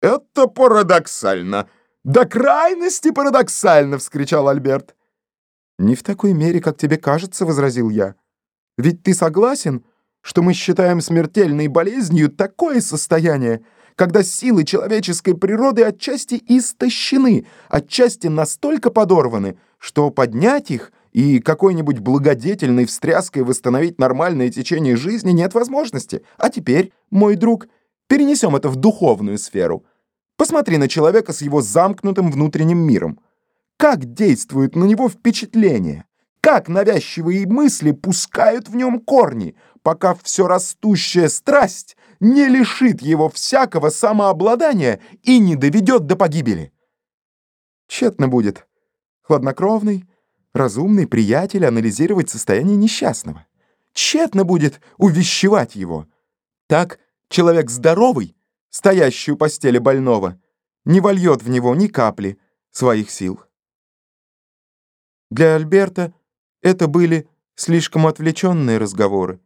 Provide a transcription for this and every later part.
«Это парадоксально! До крайности парадоксально!» — вскричал Альберт. «Не в такой мере, как тебе кажется», — возразил я. «Ведь ты согласен, что мы считаем смертельной болезнью такое состояние, когда силы человеческой природы отчасти истощены, отчасти настолько подорваны, что поднять их и какой-нибудь благодетельной встряской восстановить нормальное течение жизни нет возможности. А теперь, мой друг, перенесем это в духовную сферу. Посмотри на человека с его замкнутым внутренним миром. Как действуют на него впечатления? Как навязчивые мысли пускают в нем корни, пока все растущая страсть не лишит его всякого самообладания и не доведет до погибели? Тщетно будет. Хладнокровный, разумный приятель анализировать состояние несчастного. Тщетно будет увещевать его. Так человек здоровый, стоящий у постели больного, не вольет в него ни капли своих сил. Для Альберта это были слишком отвлеченные разговоры.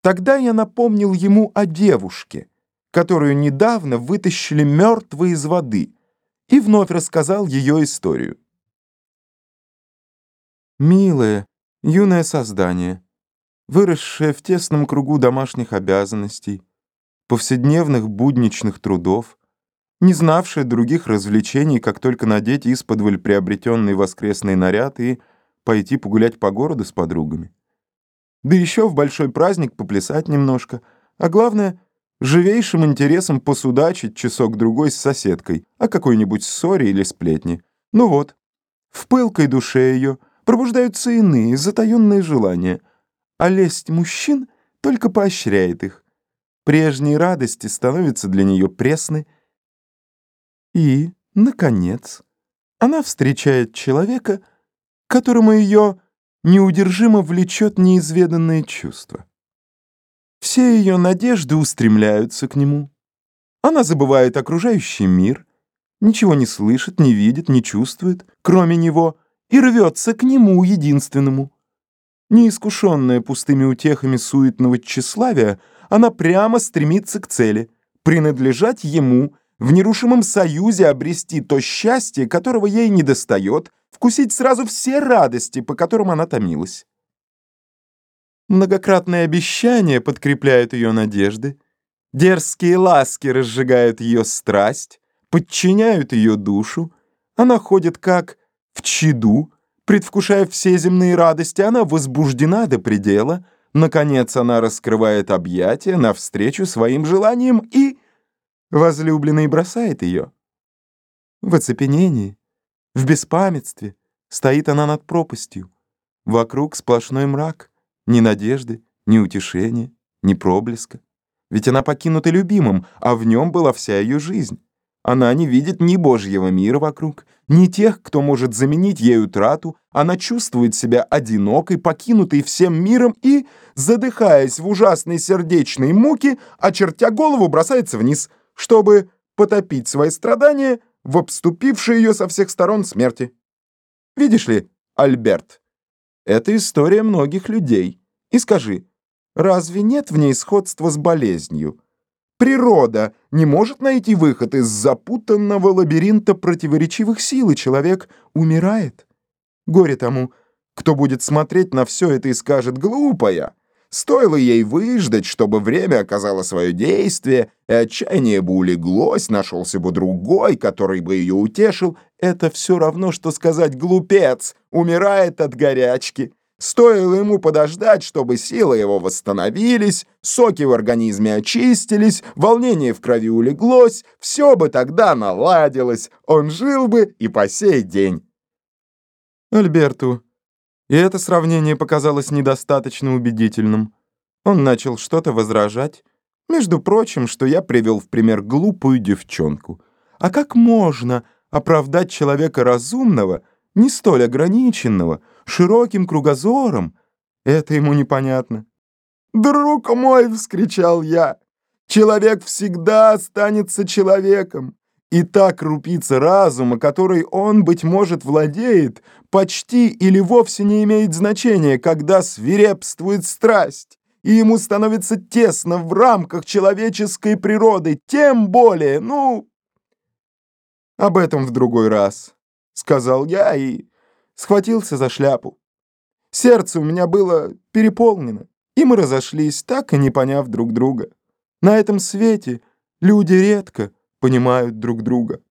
Тогда я напомнил ему о девушке, которую недавно вытащили мертвой из воды, и вновь рассказал ее историю. Милое, юное создание, выросшее в тесном кругу домашних обязанностей, повседневных будничных трудов, не знавшее других развлечений, как только надеть исподволь приобретенный воскресный наряд и пойти погулять по городу с подругами. Да еще в большой праздник поплясать немножко, а главное — живейшим интересом посудачить часок-другой с соседкой о какой-нибудь ссоре или сплетне. Ну вот, в пылкой душе ее — пробуждаются иные, затаенные желания, а лесть мужчин только поощряет их. Прежние радости становятся для нее пресны. И, наконец, она встречает человека, которому ее неудержимо влечет неизведанное чувство. Все ее надежды устремляются к нему. Она забывает окружающий мир, ничего не слышит, не видит, не чувствует, кроме него — и рвется к нему единственному. Неискушенная пустыми утехами суетного тщеславия, она прямо стремится к цели — принадлежать ему, в нерушимом союзе обрести то счастье, которого ей недостает, вкусить сразу все радости, по которым она томилась. Многократные обещания подкрепляют ее надежды, дерзкие ласки разжигают ее страсть, подчиняют ее душу, она ходит как в чаду, предвкушая все земные радости, она возбуждена до предела. Наконец она раскрывает объятия навстречу своим желаниям и... Возлюбленный бросает ее. В оцепенении, в беспамятстве стоит она над пропастью. Вокруг сплошной мрак, ни надежды, ни утешения, ни проблеска. Ведь она покинута любимым, а в нем была вся ее жизнь. Она не видит ни Божьего мира вокруг, ни тех, кто может заменить ей утрату. Она чувствует себя одинокой, покинутой всем миром и, задыхаясь в ужасной сердечной муке, очертя голову, бросается вниз, чтобы потопить свои страдания в обступившей ее со всех сторон смерти. Видишь ли, Альберт, это история многих людей. И скажи, разве нет в ней сходства с болезнью? Природа не может найти выход из запутанного лабиринта противоречивых сил, и человек умирает. Горе тому, кто будет смотреть на все это и скажет «глупая». Стоило ей выждать, чтобы время оказало свое действие, и отчаяние бы улеглось, нашелся бы другой, который бы ее утешил. Это все равно, что сказать «глупец», умирает от горячки. Стоило ему подождать, чтобы силы его восстановились, соки в организме очистились, волнение в крови улеглось, все бы тогда наладилось, он жил бы и по сей день. Альберту и это сравнение показалось недостаточно убедительным. Он начал что-то возражать, между прочим, что я привел в пример глупую девчонку. А как можно оправдать человека разумного, не столь ограниченного, широким кругозором, это ему непонятно. «Друг мой!» — вскричал я. «Человек всегда останется человеком, и та крупица разума, которой он, быть может, владеет, почти или вовсе не имеет значения, когда свирепствует страсть, и ему становится тесно в рамках человеческой природы, тем более, ну, Об этом в другой раз, сказал я и схватился за шляпу. Сердце у меня было переполнено, и мы разошлись, так и не поняв друг друга. На этом свете люди редко понимают друг друга.